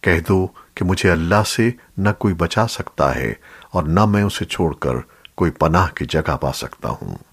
کہہ دو کہ مجھے اللہ سے نہ کوئی بچا سکتا ہے اور نہ میں اسے چھوڑ کر کوئی پناہ کی جگہ پا سکتا ہوں۔